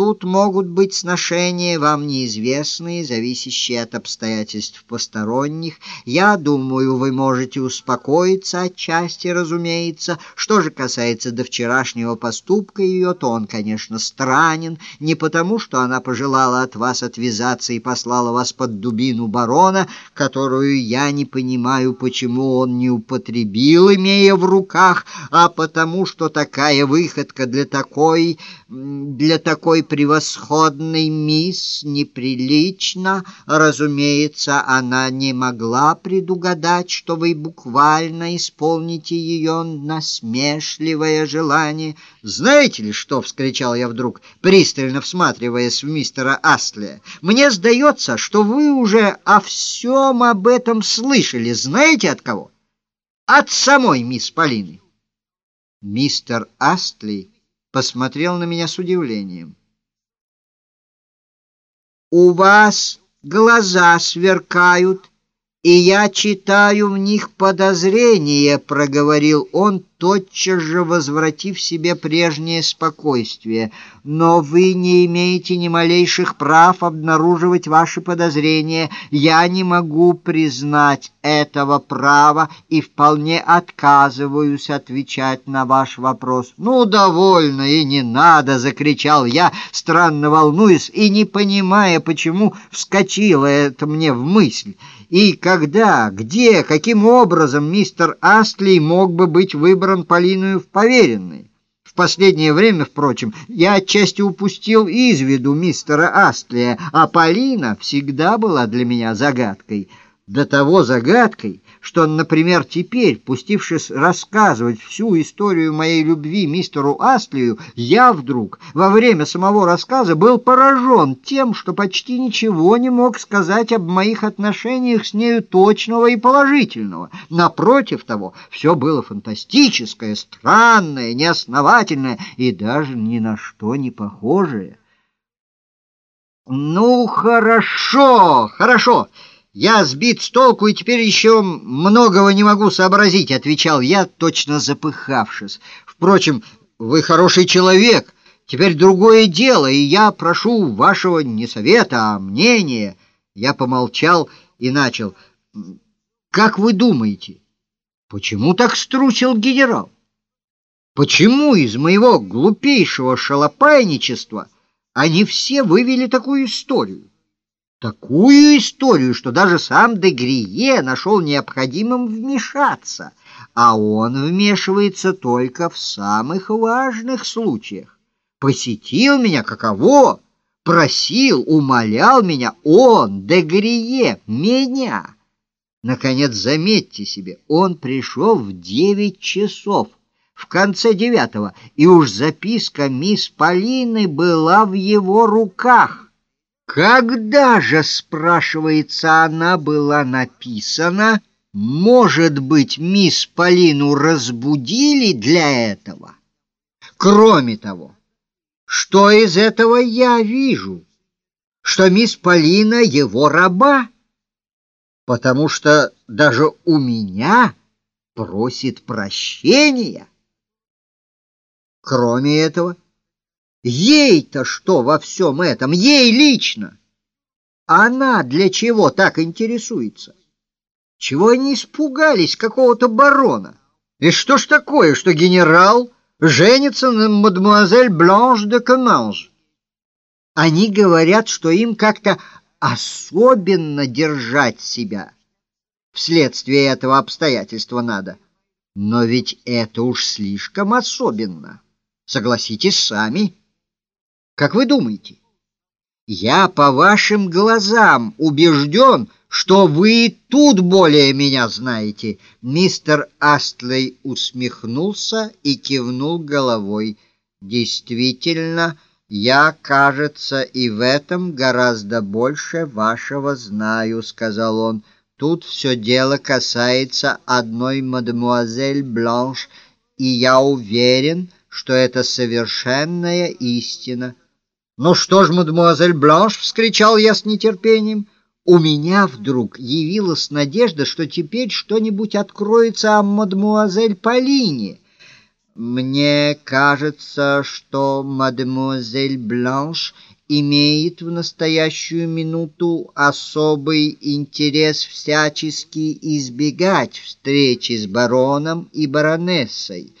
Тут могут быть сношения, вам неизвестные, зависящие от обстоятельств посторонних. Я думаю, вы можете успокоиться отчасти, разумеется. Что же касается до вчерашнего поступка ее, то он, конечно, странен. Не потому, что она пожелала от вас отвязаться и послала вас под дубину барона, которую я не понимаю, почему он не употребил, имея в руках, а потому, что такая выходка для такой... для такой такой превосходной мисс неприлично. Разумеется, она не могла предугадать, что вы буквально исполните ее насмешливое желание. «Знаете ли что?» — вскричал я вдруг, пристально всматриваясь в мистера Астлия. «Мне сдается, что вы уже о всем об этом слышали. Знаете от кого?» «От самой мисс Полины». Мистер Астли посмотрел на меня с удивлением. У вас глаза сверкают, и я читаю в них подозрения, проговорил он, тотчас же возвратив себе прежнее спокойствие. Но вы не имеете ни малейших прав обнаруживать ваши подозрения. Я не могу признать этого права и вполне отказываюсь отвечать на ваш вопрос. «Ну, довольно и не надо!» — закричал я, странно волнуясь и не понимая, почему вскочило это мне в мысль. И когда, где, каким образом мистер Астли мог бы быть выбран Полиною в поверенные? В последнее время, впрочем, я отчасти упустил из виду мистера Астлия, а Полина всегда была для меня загадкой. До того загадкой, что, например, теперь, пустившись рассказывать всю историю моей любви мистеру Астлию, я вдруг во время самого рассказа был поражен тем, что почти ничего не мог сказать об моих отношениях с нею точного и положительного. Напротив того, все было фантастическое, странное, неосновательное и даже ни на что не похожее. «Ну, хорошо, хорошо!» «Я сбит с толку и теперь еще многого не могу сообразить», — отвечал я, точно запыхавшись. «Впрочем, вы хороший человек. Теперь другое дело, и я прошу вашего не совета, а мнения». Я помолчал и начал. «Как вы думаете, почему так струсил генерал? Почему из моего глупейшего шалопайничества они все вывели такую историю?» Такую историю, что даже сам Дегрие нашел необходимым вмешаться, а он вмешивается только в самых важных случаях. Посетил меня каково, просил, умолял меня, он, Дегрие, меня. Наконец, заметьте себе, он пришел в девять часов, в конце девятого, и уж записка мисс Полины была в его руках. Когда же, спрашивается, она была написана, может быть, мисс Полину разбудили для этого? Кроме того, что из этого я вижу? Что мисс Полина его раба? Потому что даже у меня просит прощения. Кроме этого, Ей-то что во всем этом? Ей лично! Она для чего так интересуется? Чего они испугались какого-то барона? И что ж такое, что генерал женится на мадемуазель Бланш де Команж? Они говорят, что им как-то особенно держать себя. Вследствие этого обстоятельства надо. Но ведь это уж слишком особенно. Согласитесь сами. Как вы думаете? Я по вашим глазам убежден, что вы тут более меня знаете. Мистер Астлей усмехнулся и кивнул головой. Действительно, я, кажется, и в этом гораздо больше вашего знаю, сказал он. Тут все дело касается одной мадемуазель Бланш, и я уверен, что это совершенная истина. «Ну что ж, мадемуазель Бланш!» — вскричал я с нетерпением. У меня вдруг явилась надежда, что теперь что-нибудь откроется о мадемуазель Полине. «Мне кажется, что мадемуазель Бланш имеет в настоящую минуту особый интерес всячески избегать встречи с бароном и баронессой».